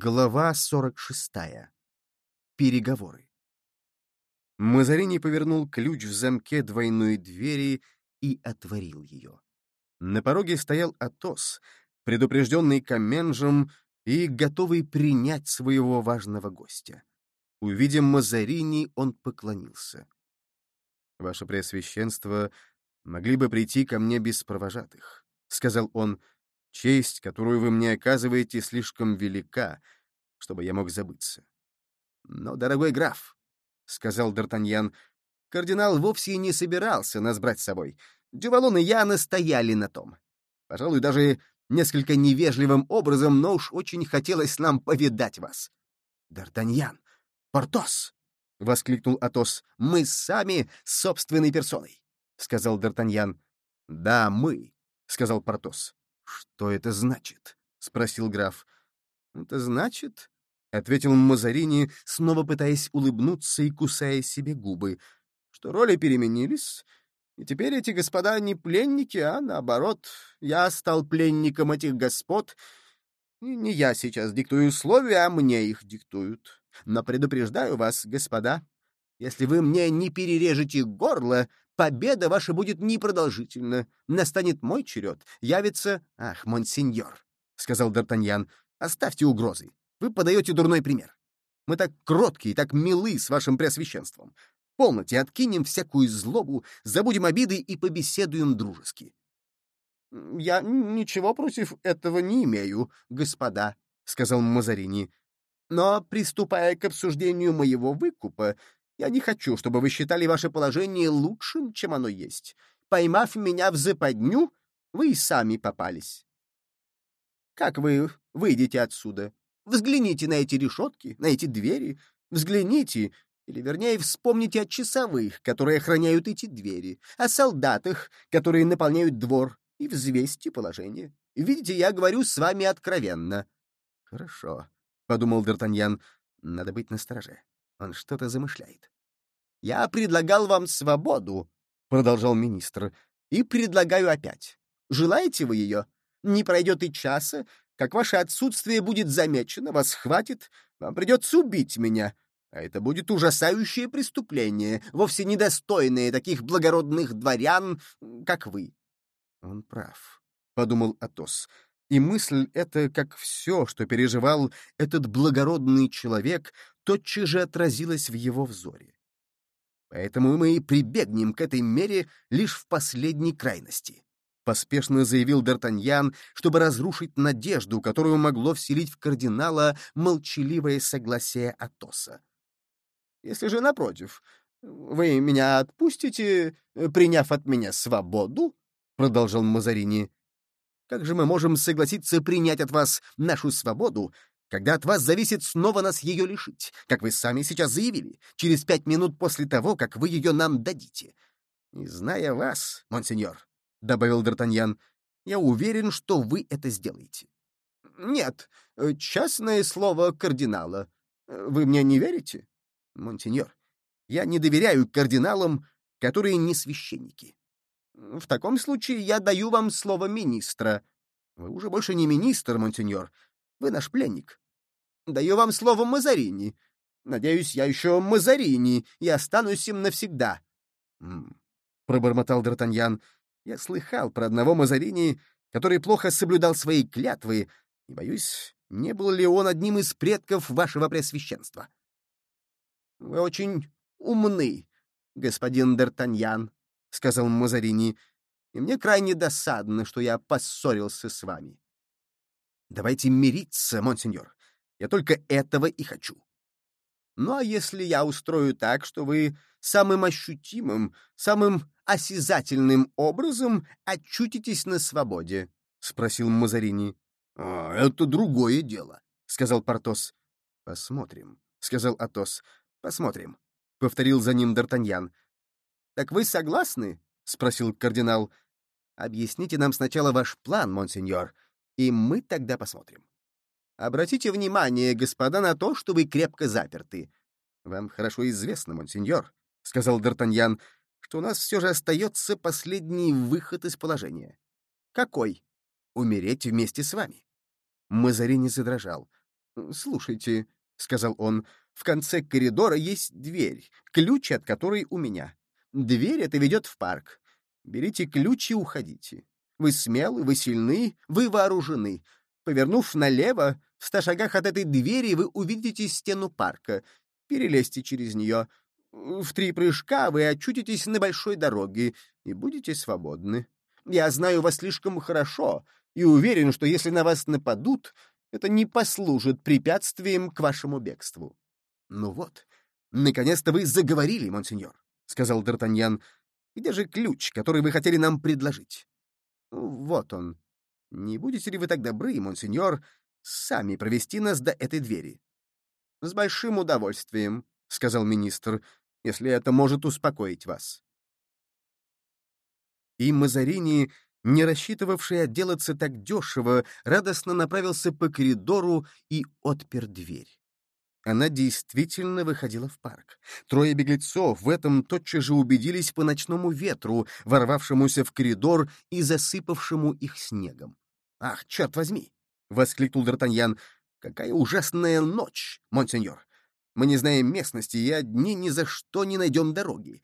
Глава 46. Переговоры. Мазарини повернул ключ в замке двойной двери и отворил ее. На пороге стоял Атос, предупрежденный Каменжем и готовый принять своего важного гостя. Увидев Мазарини, он поклонился. «Ваше Преосвященство могли бы прийти ко мне без провожатых», — сказал он, — Честь, которую вы мне оказываете, слишком велика, чтобы я мог забыться. Но, дорогой граф, — сказал Д'Артаньян, — кардинал вовсе не собирался нас брать с собой. Дювалон и я настояли на том. Пожалуй, даже несколько невежливым образом, но уж очень хотелось нам повидать вас. Д'Артаньян! Портос! — воскликнул Атос. — Мы сами собственной персоной, — сказал Д'Артаньян. — Да, мы, — сказал Портос. «Что это значит?» — спросил граф. «Это значит...» — ответил Мазарини, снова пытаясь улыбнуться и кусая себе губы, что роли переменились, и теперь эти господа не пленники, а наоборот, я стал пленником этих господ, и не я сейчас диктую условия, а мне их диктуют. Но предупреждаю вас, господа, если вы мне не перережете горло, Победа ваша будет непродолжительна. Настанет мой черед. Явится... Ах, монсеньор, — сказал Д'Артаньян, — оставьте угрозы. Вы подаете дурной пример. Мы так кроткие, так милы с вашим преосвященством. Полноте откинем всякую злобу, забудем обиды и побеседуем дружески. — Я ничего против этого не имею, господа, — сказал Мазарини. — Но, приступая к обсуждению моего выкупа, я не хочу, чтобы вы считали ваше положение лучшим, чем оно есть. Поймав меня в западню, вы и сами попались. Как вы выйдете отсюда? Взгляните на эти решетки, на эти двери. Взгляните, или, вернее, вспомните о часовых, которые охраняют эти двери, о солдатах, которые наполняют двор, и взвесьте положение. Видите, я говорю с вами откровенно. — Хорошо, — подумал Д'Артаньян, — надо быть настороже. Он что-то замышляет. «Я предлагал вам свободу», — продолжал министр, — «и предлагаю опять. Желаете вы ее? Не пройдет и часа, как ваше отсутствие будет замечено, вас хватит, вам придется убить меня, а это будет ужасающее преступление, вовсе недостойное таких благородных дворян, как вы». «Он прав», — подумал Атос, — и мысль эта, как все, что переживал этот благородный человек, тотчас же отразилась в его взоре. Поэтому мы и прибегнем к этой мере лишь в последней крайности. Поспешно заявил Д'Артаньян, чтобы разрушить надежду, которую могло вселить в кардинала молчаливое согласие Атоса. «Если же, напротив, вы меня отпустите, приняв от меня свободу?» — продолжал Мазарини. Как же мы можем согласиться принять от вас нашу свободу, когда от вас зависит снова нас ее лишить, как вы сами сейчас заявили, через пять минут после того, как вы ее нам дадите? И зная вас, монсеньор, — добавил Д'Артаньян, — я уверен, что вы это сделаете. Нет, частное слово кардинала. Вы мне не верите? Монсеньор, я не доверяю кардиналам, которые не священники. В таком случае я даю вам слово министра. Вы уже больше не министр, монсеньор. Вы наш пленник. Даю вам слово Мазарини. Надеюсь, я еще Мазарини и останусь им навсегда. — пробормотал Д'Артаньян. — Я слыхал про одного Мазарини, который плохо соблюдал свои клятвы, и, боюсь, не был ли он одним из предков вашего Преосвященства. — Вы очень умны, господин Д'Артаньян, — сказал Мазарини, — и мне крайне досадно, что я поссорился с вами. — Давайте мириться, монсеньор. Я только этого и хочу. Ну а если я устрою так, что вы самым ощутимым, самым осязательным образом очутитесь на свободе? — спросил Мазарини. — А, это другое дело, — сказал Портос. — Посмотрим, — сказал Атос. — Посмотрим, — повторил за ним Д'Артаньян. «Так вы согласны?» — спросил кардинал. «Объясните нам сначала ваш план, монсеньор, и мы тогда посмотрим. Обратите внимание, господа, на то, что вы крепко заперты. Вам хорошо известно, монсеньор, — сказал Д'Артаньян, — что у нас все же остается последний выход из положения. Какой? Умереть вместе с вами. Мазарини задрожал. «Слушайте», — сказал он, — «в конце коридора есть дверь, ключ от которой у меня. Дверь эта ведет в парк. Берите ключ и уходите. Вы смелы, вы сильны, вы вооружены. Повернув налево, в ста шагах от этой двери вы увидите стену парка. Перелезьте через нее. В три прыжка вы очутитесь на большой дороге и будете свободны. Я знаю вас слишком хорошо и уверен, что если на вас нападут, это не послужит препятствием к вашему бегству. — Ну вот, наконец-то вы заговорили, монсеньор, — сказал Д'Артаньян. — Где же ключ, который вы хотели нам предложить? — Вот он. Не будете ли вы так добры, монсеньор, сами провести нас до этой двери? — С большим удовольствием, — сказал министр, — если это может успокоить вас. И Мазарини не рассчитывавший отделаться так дешево, радостно направился по коридору и отпер дверь. Она действительно выходила в парк. Трое беглецов в этом тотчас же убедились по ночному ветру, ворвавшемуся в коридор и засыпавшему их снегом. «Ах, черт возьми!» — воскликнул Д'Артаньян. «Какая ужасная ночь, монсеньор! Мы не знаем местности и одни ни за что не найдем дороги.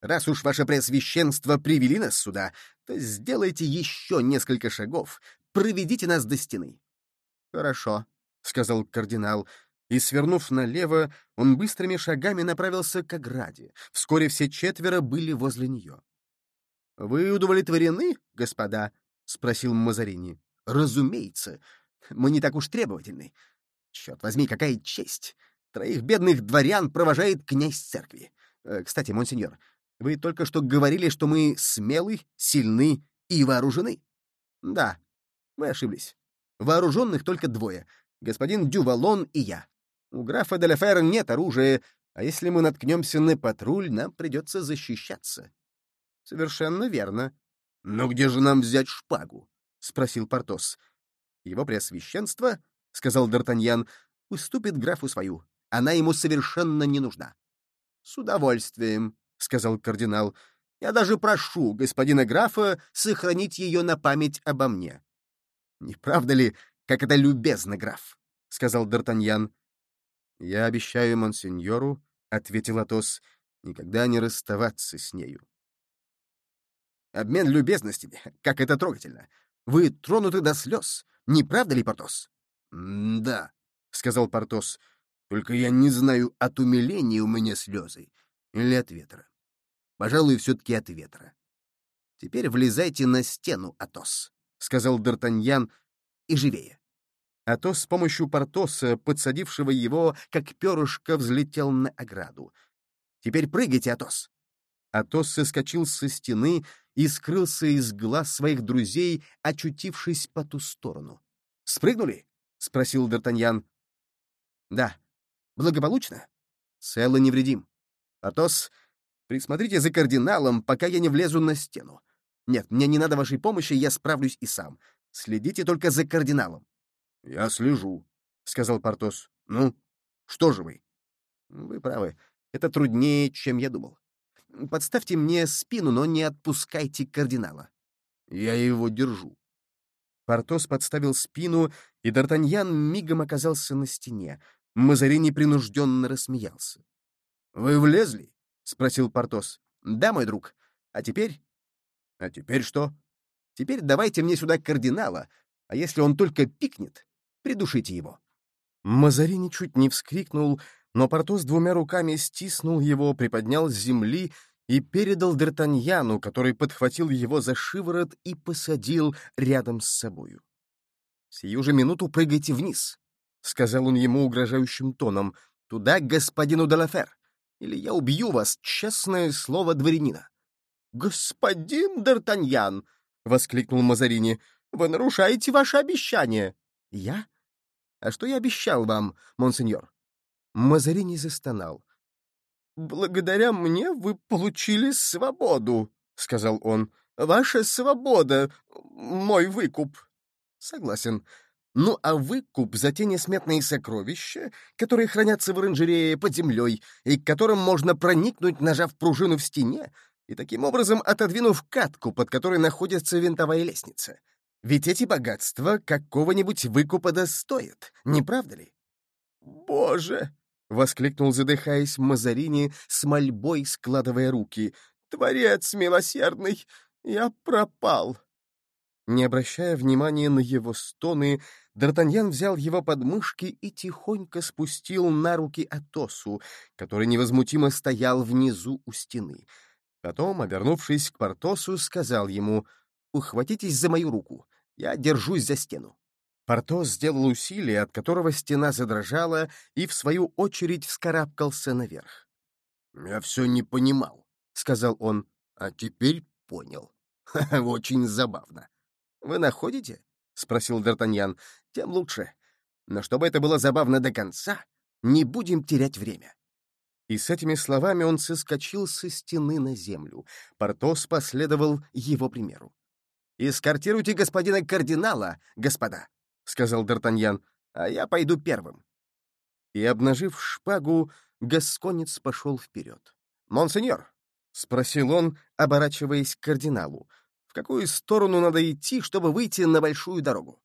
Раз уж ваше преосвященство привели нас сюда, то сделайте еще несколько шагов, проведите нас до стены. — Хорошо, — сказал кардинал, и, свернув налево, он быстрыми шагами направился к ограде. Вскоре все четверо были возле нее. — Вы удовлетворены, господа? — спросил Мазарини. — Разумеется. Мы не так уж требовательны. Черт возьми, какая честь! Троих бедных дворян провожает князь церкви. Э, кстати, монсеньор, вы только что говорили, что мы смелы, сильны и вооружены. Да, вы ошиблись. Вооруженных только двое — господин Дювалон и я. У графа Деляфера нет оружия, а если мы наткнемся на патруль, нам придется защищаться. — Совершенно верно. — Но где же нам взять шпагу? — спросил Портос. — Его преосвященство, — сказал Д'Артаньян, — уступит графу свою. Она ему совершенно не нужна. — С удовольствием, — сказал кардинал. «Я даже прошу господина графа сохранить ее на память обо мне». «Не правда ли, как это любезно, граф?» — сказал Д'Артаньян. «Я обещаю монсеньору», — ответил Атос, — «никогда не расставаться с нею». «Обмен любезностями, как это трогательно! Вы тронуты до слез, не правда ли, Портос?» «Да», — сказал Портос, — «только я не знаю, от умиления у меня слезы или от ветра? Пожалуй, все-таки от ветра. Теперь влезайте на стену, Атос, — сказал Д'Артаньян, — и живее. Атос с помощью Портоса, подсадившего его, как перышко, взлетел на ограду. «Теперь прыгайте, Атос!» Атос соскочил со стены и скрылся из глаз своих друзей, очутившись по ту сторону. «Спрыгнули?» — спросил Д'Артаньян. «Да. Благополучно?» «Цело невредим. Атос, присмотрите за кардиналом, пока я не влезу на стену. Нет, мне не надо вашей помощи, я справлюсь и сам. Следите только за кардиналом. — Я слежу, — сказал Портос. — Ну, что же вы? — Вы правы. Это труднее, чем я думал. Подставьте мне спину, но не отпускайте кардинала. — Я его держу. Портос подставил спину, и Д'Артаньян мигом оказался на стене. Мазарини принужденно рассмеялся. «Вы влезли?» — спросил Портос. «Да, мой друг. А теперь?» «А теперь что?» «Теперь давайте мне сюда кардинала, а если он только пикнет, придушите его». Мазарини чуть не вскрикнул, но Портос двумя руками стиснул его, приподнял с земли и передал Д'Артаньяну, который подхватил его за шиворот и посадил рядом с собою. «Сию же минуту прыгайте вниз», — сказал он ему угрожающим тоном, — «туда господину Делафер или я убью вас, честное слово дворянина. — Господин Д'Артаньян! — воскликнул Мазарини. — Вы нарушаете ваше обещание. — Я? А что я обещал вам, монсеньор? Мазарини застонал. — Благодаря мне вы получили свободу, — сказал он. — Ваша свобода — мой выкуп. — Согласен. Ну а выкуп за те несметные сокровища, которые хранятся в оранжерее под землей и к которым можно проникнуть, нажав пружину в стене, и таким образом отодвинув катку, под которой находится винтовая лестница. Ведь эти богатства какого-нибудь выкупа достоят, не правда ли? Боже!» — воскликнул, задыхаясь Мазарини, с мольбой складывая руки. «Творец милосердный! Я пропал!» Не обращая внимания на его стоны, Д'Артаньян взял его подмышки и тихонько спустил на руки Атосу, который невозмутимо стоял внизу у стены. Потом, обернувшись к Портосу, сказал ему «Ухватитесь за мою руку, я держусь за стену». Портос сделал усилие, от которого стена задрожала, и, в свою очередь, вскарабкался наверх. «Я все не понимал», — сказал он, — «а теперь понял. Очень забавно». «Вы находите?» — спросил Д'Артаньян. «Тем лучше. Но чтобы это было забавно до конца, не будем терять время». И с этими словами он соскочил со стены на землю. Портос последовал его примеру. «Эскортируйте господина кардинала, господа», — сказал Д'Артаньян, — «а я пойду первым». И, обнажив шпагу, гасконец пошел вперед. «Монсеньор», — спросил он, оборачиваясь к кардиналу, — «в какую сторону надо идти, чтобы выйти на большую дорогу?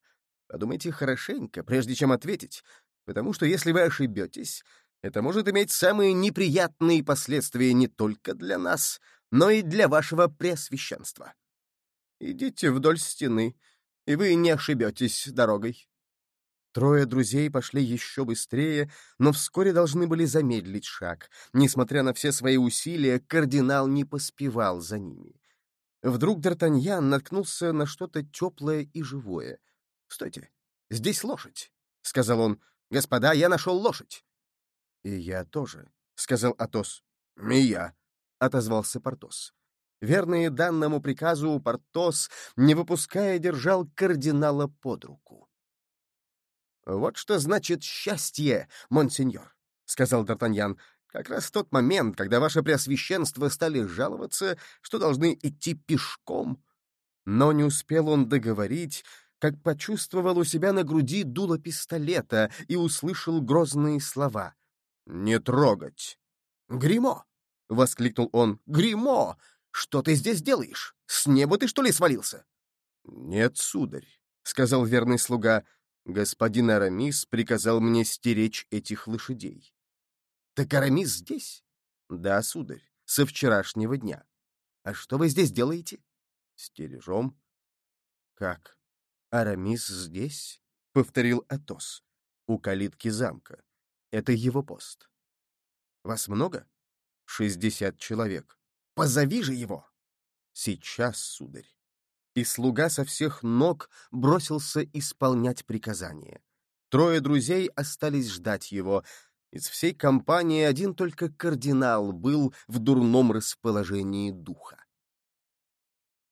Подумайте хорошенько, прежде чем ответить, потому что если вы ошибетесь, это может иметь самые неприятные последствия не только для нас, но и для вашего преосвященства. Идите вдоль стены, и вы не ошибетесь дорогой. Трое друзей пошли еще быстрее, но вскоре должны были замедлить шаг. Несмотря на все свои усилия, кардинал не поспевал за ними. Вдруг Д'Артаньян наткнулся на что-то теплое и живое. «Стойте, здесь лошадь», — сказал он. «Господа, я нашел лошадь». «И я тоже», — сказал Атос. «И я», — отозвался Портос. Верный данному приказу, Портос, не выпуская, держал кардинала под руку. «Вот что значит счастье, монсеньор», — сказал Д'Артаньян, «как раз в тот момент, когда ваше преосвященство стали жаловаться, что должны идти пешком». Но не успел он договорить, как почувствовал у себя на груди дуло пистолета и услышал грозные слова. «Не трогать!» «Гримо!» — воскликнул он. «Гримо! Что ты здесь делаешь? С неба ты, что ли, свалился?» «Нет, сударь», — сказал верный слуга. «Господин Арамис приказал мне стеречь этих лошадей». «Так Арамис здесь?» «Да, сударь, со вчерашнего дня». «А что вы здесь делаете?» «Стережем». «Как? Арамис здесь?» — повторил Атос. «У калитки замка. Это его пост. Вас много? Шестьдесят человек. Позови же его. Сейчас, сударь. И слуга со всех ног бросился исполнять приказание. Трое друзей остались ждать его. Из всей компании один только кардинал был в дурном расположении духа.